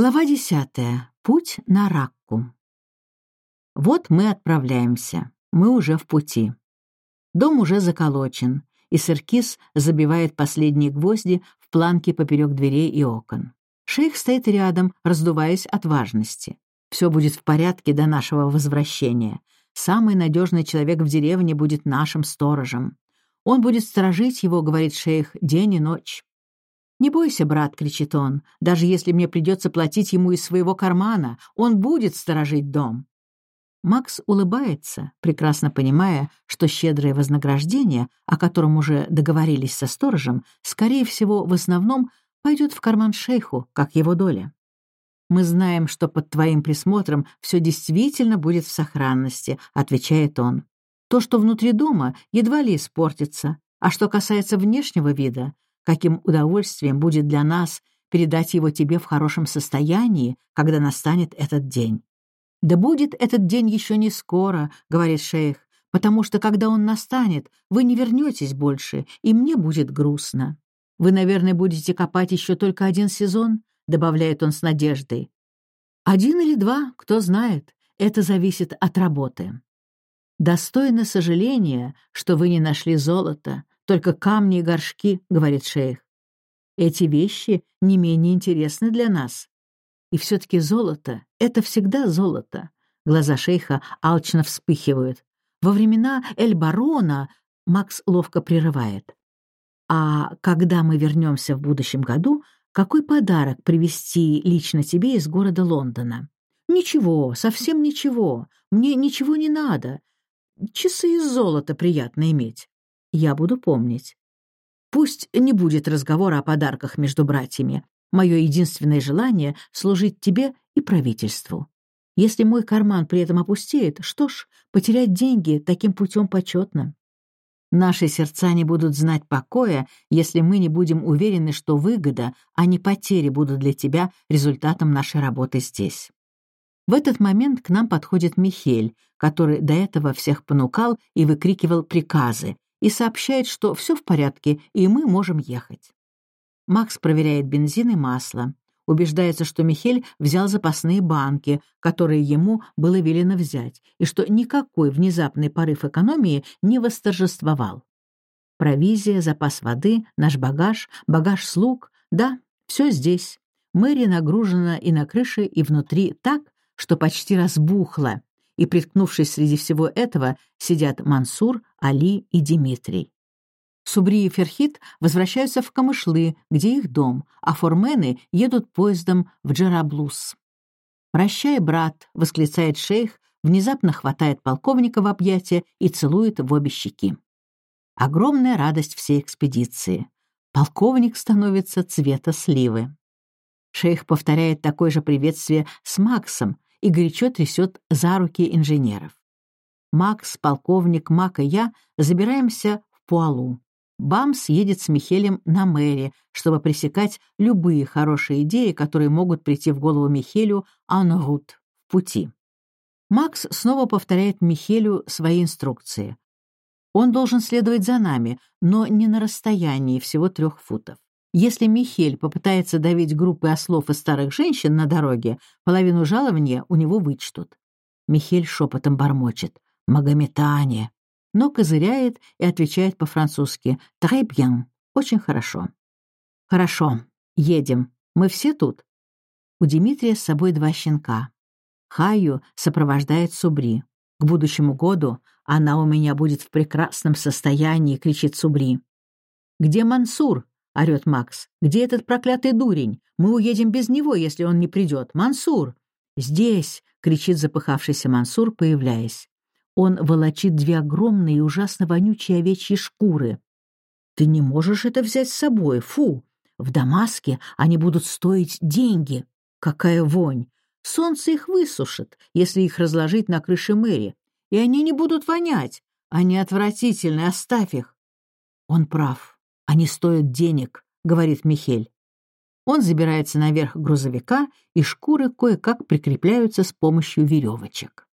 Глава десятая. Путь на Ракку. Вот мы отправляемся. Мы уже в пути. Дом уже заколочен, и Серкис забивает последние гвозди в планки поперек дверей и окон. Шейх стоит рядом, раздуваясь от важности. Все будет в порядке до нашего возвращения. Самый надежный человек в деревне будет нашим сторожем. Он будет сторожить его, говорит шейх, день и ночь. «Не бойся, брат», — кричит он, — «даже если мне придется платить ему из своего кармана, он будет сторожить дом». Макс улыбается, прекрасно понимая, что щедрое вознаграждение, о котором уже договорились со сторожем, скорее всего, в основном пойдет в карман шейху, как его доля. «Мы знаем, что под твоим присмотром все действительно будет в сохранности», — отвечает он. «То, что внутри дома, едва ли испортится, а что касается внешнего вида, каким удовольствием будет для нас передать его тебе в хорошем состоянии, когда настанет этот день. «Да будет этот день еще не скоро», — говорит шейх, «потому что, когда он настанет, вы не вернетесь больше, и мне будет грустно. Вы, наверное, будете копать еще только один сезон», — добавляет он с надеждой. «Один или два, кто знает, это зависит от работы». Достойно сожаления, что вы не нашли золота, только камни и горшки», — говорит шейх. «Эти вещи не менее интересны для нас. И все-таки золото — это всегда золото». Глаза шейха алчно вспыхивают. Во времена Эль-Барона Макс ловко прерывает. «А когда мы вернемся в будущем году, какой подарок привезти лично тебе из города Лондона?» «Ничего, совсем ничего. Мне ничего не надо. Часы из золота приятно иметь я буду помнить. Пусть не будет разговора о подарках между братьями. Мое единственное желание — служить тебе и правительству. Если мой карман при этом опустеет, что ж, потерять деньги таким путем почетно. Наши сердца не будут знать покоя, если мы не будем уверены, что выгода, а не потери будут для тебя результатом нашей работы здесь. В этот момент к нам подходит Михель, который до этого всех понукал и выкрикивал приказы, и сообщает, что все в порядке, и мы можем ехать. Макс проверяет бензин и масло, убеждается, что Михель взял запасные банки, которые ему было велено взять, и что никакой внезапный порыв экономии не восторжествовал. Провизия, запас воды, наш багаж, багаж слуг — да, все здесь. Мэри нагружена и на крыше, и внутри так, что почти разбухла, и, приткнувшись среди всего этого, сидят Мансур, Али и Дмитрий. Субри и Ферхит возвращаются в Камышлы, где их дом, а формены едут поездом в Джераблус. «Прощай, брат!» — восклицает шейх, внезапно хватает полковника в объятия и целует в обе щеки. Огромная радость всей экспедиции. Полковник становится цвета сливы. Шейх повторяет такое же приветствие с Максом, и горячо трясет за руки инженеров. Макс, полковник, Мак и я забираемся в Пуалу. Бамс едет с Михелем на мэри, чтобы пресекать любые хорошие идеи, которые могут прийти в голову Михелю анрут в пути. Макс снова повторяет Михелю свои инструкции. Он должен следовать за нами, но не на расстоянии всего трех футов. Если Михель попытается давить группы ослов и старых женщин на дороге, половину жалования у него вычтут. Михель шепотом бормочет «Магометане», но козыряет и отвечает по-французски «Très bien», «Очень хорошо». «Хорошо, едем. Мы все тут?» У Дмитрия с собой два щенка. Хаю сопровождает Субри. К будущему году она у меня будет в прекрасном состоянии, кричит Субри. «Где Мансур?» — орёт Макс. «Где этот проклятый дурень? Мы уедем без него, если он не придет. Мансур!» «Здесь!» — кричит запыхавшийся Мансур, появляясь. Он волочит две огромные и ужасно вонючие овечьи шкуры. «Ты не можешь это взять с собой, фу! В Дамаске они будут стоить деньги. Какая вонь! Солнце их высушит, если их разложить на крыше мэри, и они не будут вонять. Они отвратительны, оставь их!» Он прав. «Они стоят денег», — говорит Михель. Он забирается наверх грузовика, и шкуры кое-как прикрепляются с помощью веревочек.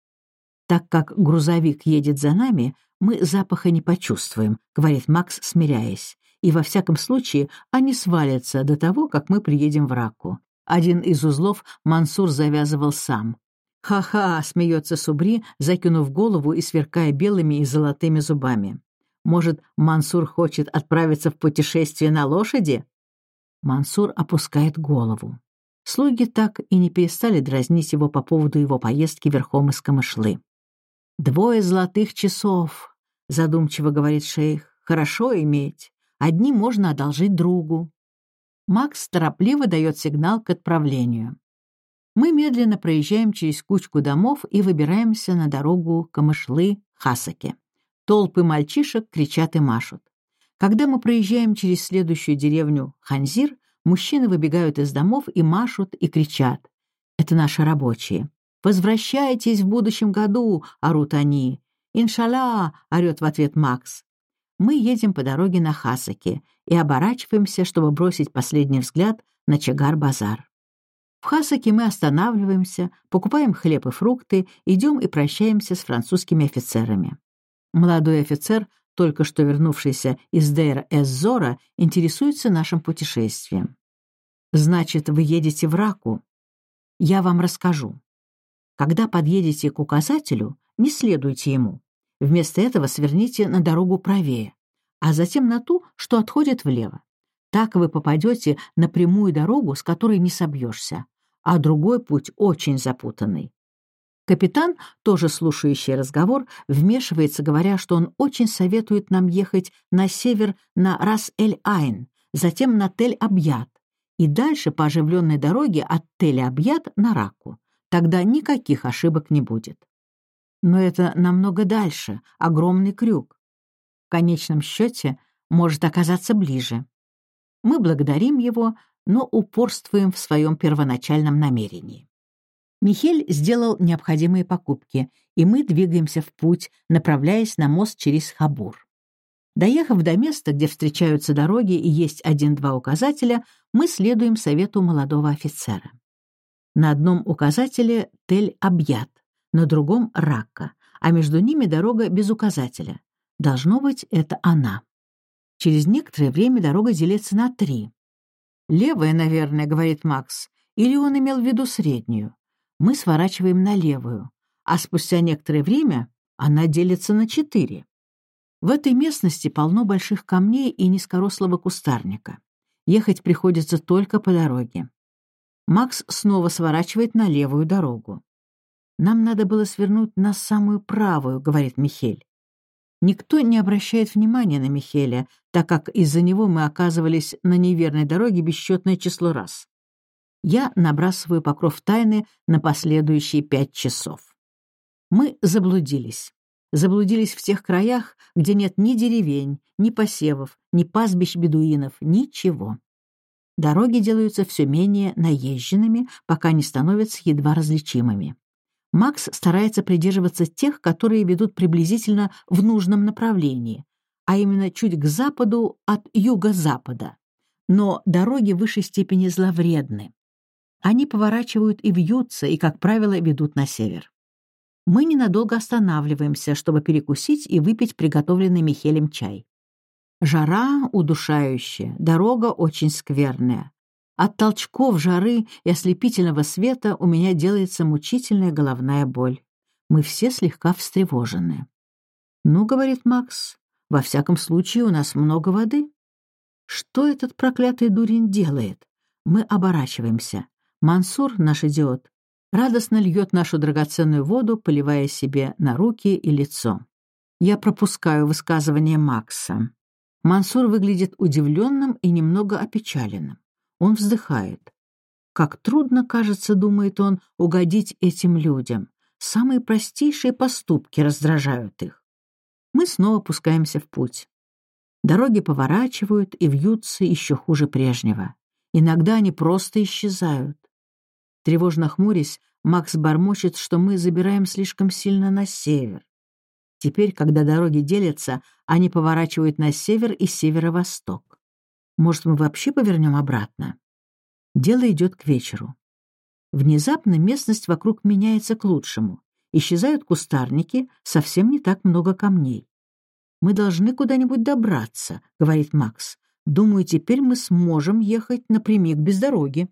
«Так как грузовик едет за нами, мы запаха не почувствуем», — говорит Макс, смиряясь. «И во всяком случае они свалятся до того, как мы приедем в Раку. Один из узлов Мансур завязывал сам. «Ха-ха!» — смеется Субри, закинув голову и сверкая белыми и золотыми зубами. «Может, Мансур хочет отправиться в путешествие на лошади?» Мансур опускает голову. Слуги так и не перестали дразнить его по поводу его поездки верхом из Камышлы. «Двое золотых часов», — задумчиво говорит шейх, — «хорошо иметь. Одни можно одолжить другу». Макс торопливо дает сигнал к отправлению. Мы медленно проезжаем через кучку домов и выбираемся на дорогу Камышлы-Хасаки. Толпы мальчишек кричат и машут. Когда мы проезжаем через следующую деревню Ханзир, мужчины выбегают из домов и машут и кричат. Это наши рабочие. «Возвращайтесь в будущем году!» — орут они. «Иншалла!» — орёт в ответ Макс. Мы едем по дороге на Хасаке и оборачиваемся, чтобы бросить последний взгляд на Чагар-базар. В Хасаке мы останавливаемся, покупаем хлеб и фрукты, идем и прощаемся с французскими офицерами. Молодой офицер, только что вернувшийся из Дейр-эс-Зора, интересуется нашим путешествием. «Значит, вы едете в Раку?» «Я вам расскажу. Когда подъедете к указателю, не следуйте ему. Вместо этого сверните на дорогу правее, а затем на ту, что отходит влево. Так вы попадете на прямую дорогу, с которой не собьешься, а другой путь очень запутанный. Капитан, тоже слушающий разговор, вмешивается, говоря, что он очень советует нам ехать на север на Рас-эль-Айн, затем на Тель-Абьят и дальше по оживленной дороге от Тель-Абьят на Раку. Тогда никаких ошибок не будет. Но это намного дальше, огромный крюк. В конечном счете может оказаться ближе. Мы благодарим его, но упорствуем в своем первоначальном намерении. Михель сделал необходимые покупки, и мы двигаемся в путь, направляясь на мост через Хабур. Доехав до места, где встречаются дороги и есть один-два указателя, мы следуем совету молодого офицера. На одном указателе Тель-Абьят, на другом — Ракка, а между ними дорога без указателя. Должно быть, это она. Через некоторое время дорога делится на три. «Левая, наверное», — говорит Макс, или он имел в виду среднюю. Мы сворачиваем на левую, а спустя некоторое время она делится на четыре. В этой местности полно больших камней и низкорослого кустарника. Ехать приходится только по дороге. Макс снова сворачивает на левую дорогу. «Нам надо было свернуть на самую правую», — говорит Михель. Никто не обращает внимания на Михеля, так как из-за него мы оказывались на неверной дороге бесчетное число раз. Я набрасываю покров тайны на последующие пять часов. Мы заблудились. Заблудились в тех краях, где нет ни деревень, ни посевов, ни пастбищ бедуинов, ничего. Дороги делаются все менее наезженными, пока не становятся едва различимыми. Макс старается придерживаться тех, которые ведут приблизительно в нужном направлении, а именно чуть к западу от юго-запада. Но дороги в высшей степени зловредны. Они поворачивают и вьются, и, как правило, ведут на север. Мы ненадолго останавливаемся, чтобы перекусить и выпить приготовленный Михелем чай. Жара удушающая, дорога очень скверная. От толчков жары и ослепительного света у меня делается мучительная головная боль. Мы все слегка встревожены. «Ну, — говорит Макс, — во всяком случае у нас много воды. Что этот проклятый дурень делает? Мы оборачиваемся. Мансур, наш идиот, радостно льет нашу драгоценную воду, поливая себе на руки и лицо. Я пропускаю высказывание Макса. Мансур выглядит удивленным и немного опечаленным. Он вздыхает. Как трудно, кажется, думает он, угодить этим людям. Самые простейшие поступки раздражают их. Мы снова пускаемся в путь. Дороги поворачивают и вьются еще хуже прежнего. Иногда они просто исчезают. Тревожно хмурясь, Макс бормочет, что мы забираем слишком сильно на север. Теперь, когда дороги делятся, они поворачивают на север и северо-восток. Может, мы вообще повернем обратно? Дело идет к вечеру. Внезапно местность вокруг меняется к лучшему. Исчезают кустарники, совсем не так много камней. «Мы должны куда-нибудь добраться», — говорит Макс. «Думаю, теперь мы сможем ехать напрямик без дороги».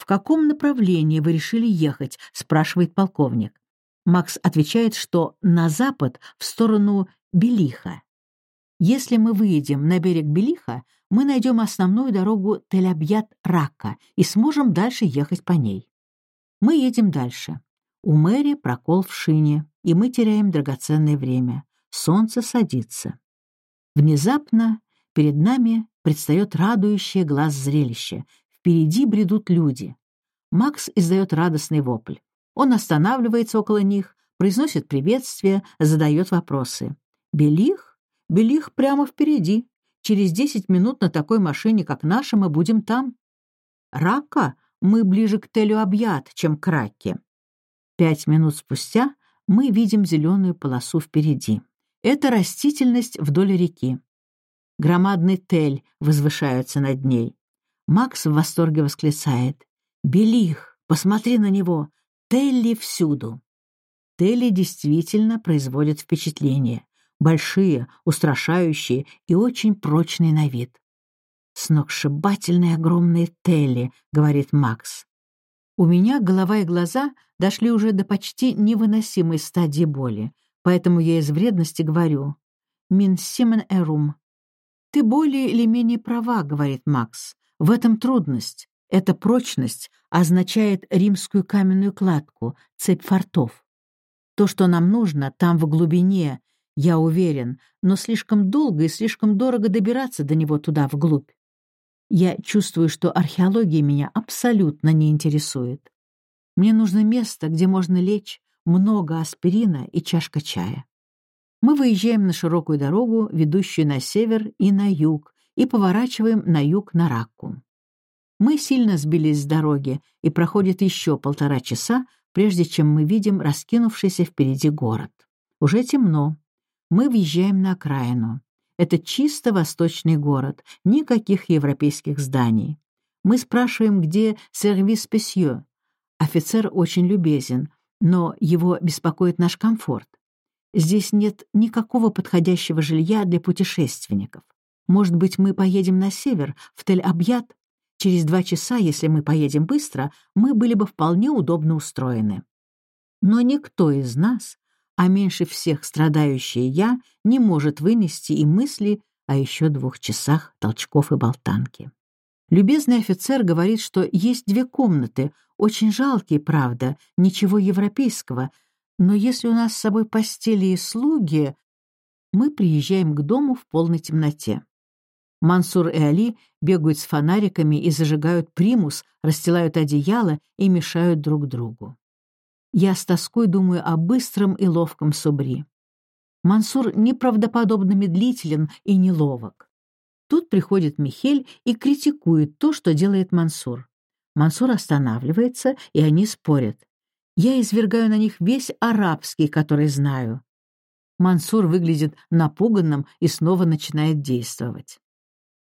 «В каком направлении вы решили ехать?» — спрашивает полковник. Макс отвечает, что на запад, в сторону Белиха. Если мы выедем на берег Белиха, мы найдем основную дорогу Тель-Абьят-Рака и сможем дальше ехать по ней. Мы едем дальше. У Мэри прокол в шине, и мы теряем драгоценное время. Солнце садится. Внезапно перед нами предстает радующее глаз зрелище. Впереди бредут люди. Макс издает радостный вопль. Он останавливается около них, произносит приветствие, задает вопросы. «Белих? Белих прямо впереди. Через десять минут на такой машине, как наша, мы будем там. Рака? Мы ближе к Телю-Абьят, чем к Раке». Пять минут спустя мы видим зеленую полосу впереди. Это растительность вдоль реки. Громадный тель возвышается над ней. Макс в восторге восклицает. «Белих, посмотри на него! Телли всюду!» Телли действительно производят впечатление. Большие, устрашающие и очень прочные на вид. «Сногсшибательные огромные Телли», — говорит Макс. У меня голова и глаза дошли уже до почти невыносимой стадии боли, поэтому я из вредности говорю «Мин симен эрум». «Ты более или менее права», — говорит Макс. «В этом трудность. Эта прочность означает римскую каменную кладку, цепь фортов. То, что нам нужно, там в глубине, я уверен, но слишком долго и слишком дорого добираться до него туда, вглубь. Я чувствую, что археология меня абсолютно не интересует. Мне нужно место, где можно лечь, много аспирина и чашка чая. Мы выезжаем на широкую дорогу, ведущую на север и на юг, и поворачиваем на юг на Ракку. Мы сильно сбились с дороги, и проходит еще полтора часа, прежде чем мы видим раскинувшийся впереди город. Уже темно. Мы въезжаем на окраину. Это чисто восточный город, никаких европейских зданий. Мы спрашиваем, где сервис песье. Офицер очень любезен, но его беспокоит наш комфорт. Здесь нет никакого подходящего жилья для путешественников. Может быть, мы поедем на север, в Тель-Абьят? Через два часа, если мы поедем быстро, мы были бы вполне удобно устроены. Но никто из нас а меньше всех страдающее я не может вынести и мысли о еще двух часах толчков и болтанки. Любезный офицер говорит, что есть две комнаты, очень жалкие, правда, ничего европейского, но если у нас с собой постели и слуги, мы приезжаем к дому в полной темноте. Мансур и Али бегают с фонариками и зажигают примус, расстилают одеяло и мешают друг другу. Я с тоской думаю о быстром и ловком Субри. Мансур неправдоподобно медлителен и неловок. Тут приходит Михель и критикует то, что делает Мансур. Мансур останавливается, и они спорят. Я извергаю на них весь арабский, который знаю. Мансур выглядит напуганным и снова начинает действовать.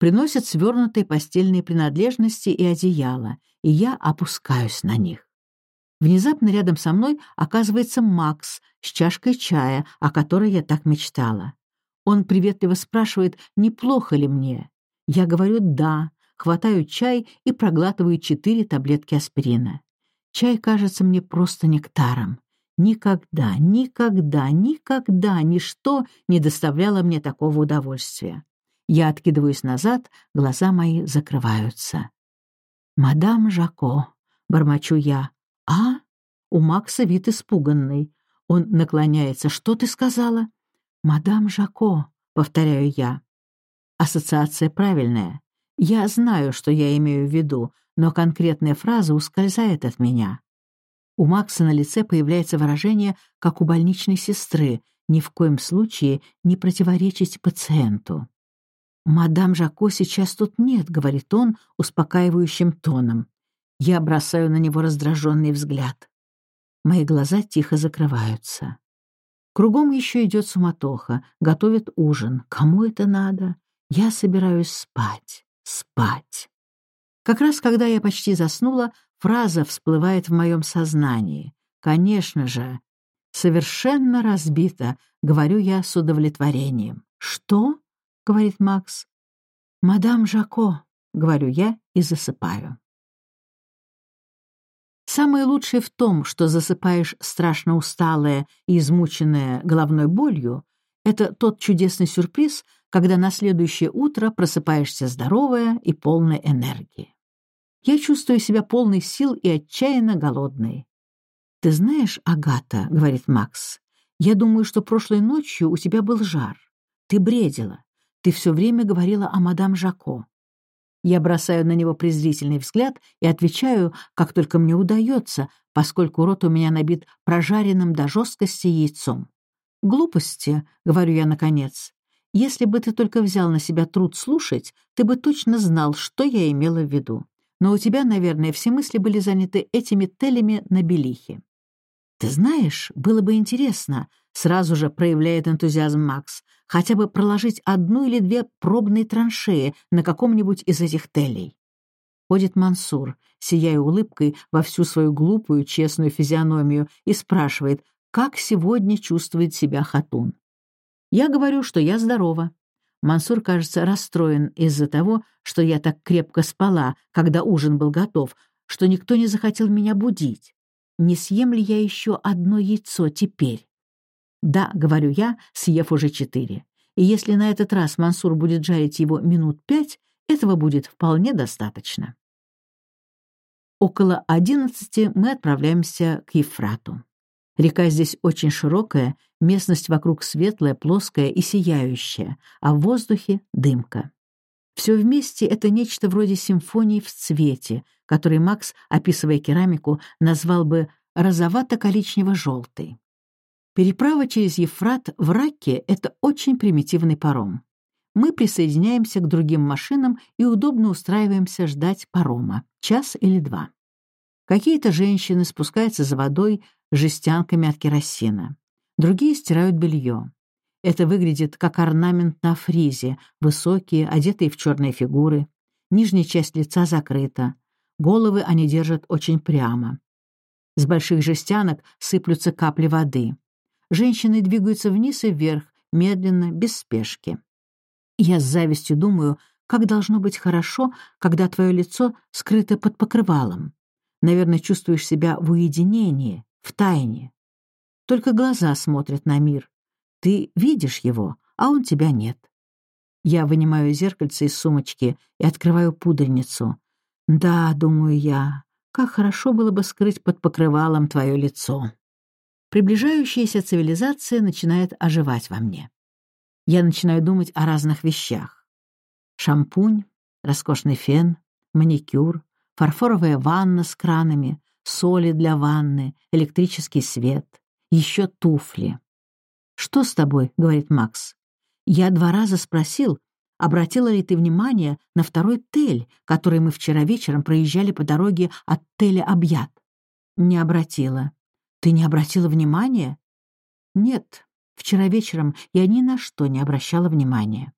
Приносят свернутые постельные принадлежности и одеяло, и я опускаюсь на них. Внезапно рядом со мной оказывается Макс с чашкой чая, о которой я так мечтала. Он приветливо спрашивает, неплохо ли мне. Я говорю «да», хватаю чай и проглатываю четыре таблетки аспирина. Чай кажется мне просто нектаром. Никогда, никогда, никогда ничто не доставляло мне такого удовольствия. Я откидываюсь назад, глаза мои закрываются. «Мадам Жако», — бормочу я, «А?» У Макса вид испуганный. Он наклоняется. «Что ты сказала?» «Мадам Жако», — повторяю я. Ассоциация правильная. Я знаю, что я имею в виду, но конкретная фраза ускользает от меня. У Макса на лице появляется выражение, как у больничной сестры, ни в коем случае не противоречить пациенту. «Мадам Жако сейчас тут нет», — говорит он успокаивающим тоном. Я бросаю на него раздраженный взгляд. Мои глаза тихо закрываются. Кругом еще идет суматоха, готовят ужин. Кому это надо? Я собираюсь спать, спать. Как раз когда я почти заснула, фраза всплывает в моем сознании. Конечно же, совершенно разбита, говорю я с удовлетворением. «Что?» — говорит Макс. «Мадам Жако», — говорю я и засыпаю. Самое лучшее в том, что засыпаешь страшно усталая и измученная головной болью, это тот чудесный сюрприз, когда на следующее утро просыпаешься здоровая и полная энергии. Я чувствую себя полной сил и отчаянно голодной. «Ты знаешь, Агата, — говорит Макс, — я думаю, что прошлой ночью у тебя был жар. Ты бредила. Ты все время говорила о мадам Жако. Я бросаю на него презрительный взгляд и отвечаю, как только мне удается, поскольку рот у меня набит прожаренным до жесткости яйцом. «Глупости», — говорю я наконец. «Если бы ты только взял на себя труд слушать, ты бы точно знал, что я имела в виду. Но у тебя, наверное, все мысли были заняты этими телями на белихе». «Ты знаешь, было бы интересно», — сразу же проявляет энтузиазм Макс, «хотя бы проложить одну или две пробные траншеи на каком-нибудь из этих телей». Ходит Мансур, сияя улыбкой во всю свою глупую, честную физиономию, и спрашивает, как сегодня чувствует себя Хатун. Я говорю, что я здорова. Мансур, кажется, расстроен из-за того, что я так крепко спала, когда ужин был готов, что никто не захотел меня будить. Не съем ли я еще одно яйцо теперь? Да, говорю я, съев уже четыре. И если на этот раз Мансур будет жарить его минут пять, этого будет вполне достаточно. Около одиннадцати мы отправляемся к Ефрату. Река здесь очень широкая, местность вокруг светлая, плоская и сияющая, а в воздухе — дымка. Все вместе это нечто вроде симфонии в цвете, который Макс, описывая керамику, назвал бы розовато-коричнево-желтой. Переправа через Ефрат в Ракке — это очень примитивный паром. Мы присоединяемся к другим машинам и удобно устраиваемся ждать парома, час или два. Какие-то женщины спускаются за водой жестянками от керосина. Другие стирают белье. Это выглядит как орнамент на фризе, высокие, одетые в черные фигуры. Нижняя часть лица закрыта. Головы они держат очень прямо. С больших жестянок сыплются капли воды. Женщины двигаются вниз и вверх, медленно, без спешки. Я с завистью думаю, как должно быть хорошо, когда твое лицо скрыто под покрывалом. Наверное, чувствуешь себя в уединении, в тайне. Только глаза смотрят на мир. Ты видишь его, а он тебя нет. Я вынимаю зеркальце из сумочки и открываю пудреницу. Да, думаю я, как хорошо было бы скрыть под покрывалом твое лицо. Приближающаяся цивилизация начинает оживать во мне. Я начинаю думать о разных вещах. Шампунь, роскошный фен, маникюр, фарфоровая ванна с кранами, соли для ванны, электрический свет, еще туфли. «Что с тобой?» — говорит Макс. «Я два раза спросил, обратила ли ты внимание на второй тель, который мы вчера вечером проезжали по дороге от теля Объят?» «Не обратила». «Ты не обратила внимания?» «Нет, вчера вечером я ни на что не обращала внимания.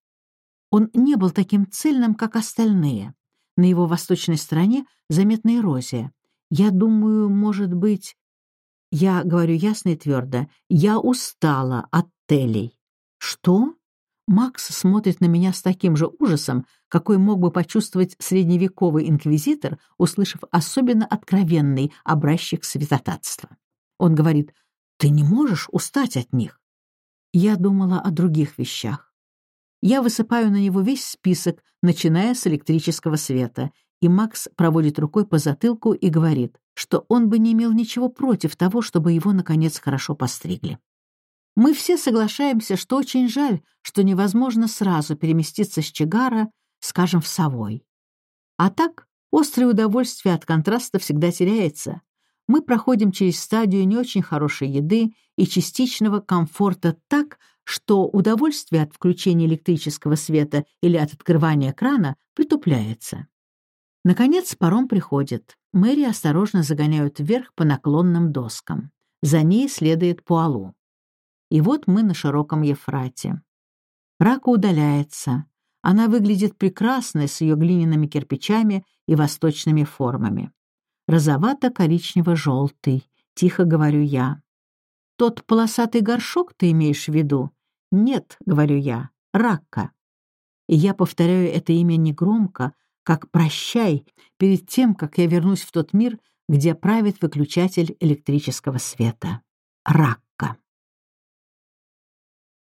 Он не был таким цельным, как остальные. На его восточной стороне заметна эрозия. Я думаю, может быть... Я говорю ясно и твердо. Я устала от телей. Что? Макс смотрит на меня с таким же ужасом, какой мог бы почувствовать средневековый инквизитор, услышав особенно откровенный образчик святотатства. Он говорит, «Ты не можешь устать от них». Я думала о других вещах. Я высыпаю на него весь список, начиная с электрического света, и Макс проводит рукой по затылку и говорит, что он бы не имел ничего против того, чтобы его, наконец, хорошо постригли. Мы все соглашаемся, что очень жаль, что невозможно сразу переместиться с Чигара, скажем, в Совой. А так, острое удовольствие от контраста всегда теряется. Мы проходим через стадию не очень хорошей еды и частичного комфорта так, что удовольствие от включения электрического света или от открывания крана притупляется. Наконец паром приходит. Мэри осторожно загоняют вверх по наклонным доскам. За ней следует Пуалу. И вот мы на широком Ефрате. Рака удаляется. Она выглядит прекрасно с ее глиняными кирпичами и восточными формами. Розовато-коричнево-желтый, тихо говорю я. Тот полосатый горшок ты имеешь в виду? «Нет», — говорю я, — «Ракка». И я повторяю это имя негромко, как «прощай», перед тем, как я вернусь в тот мир, где правит выключатель электрического света. Рак.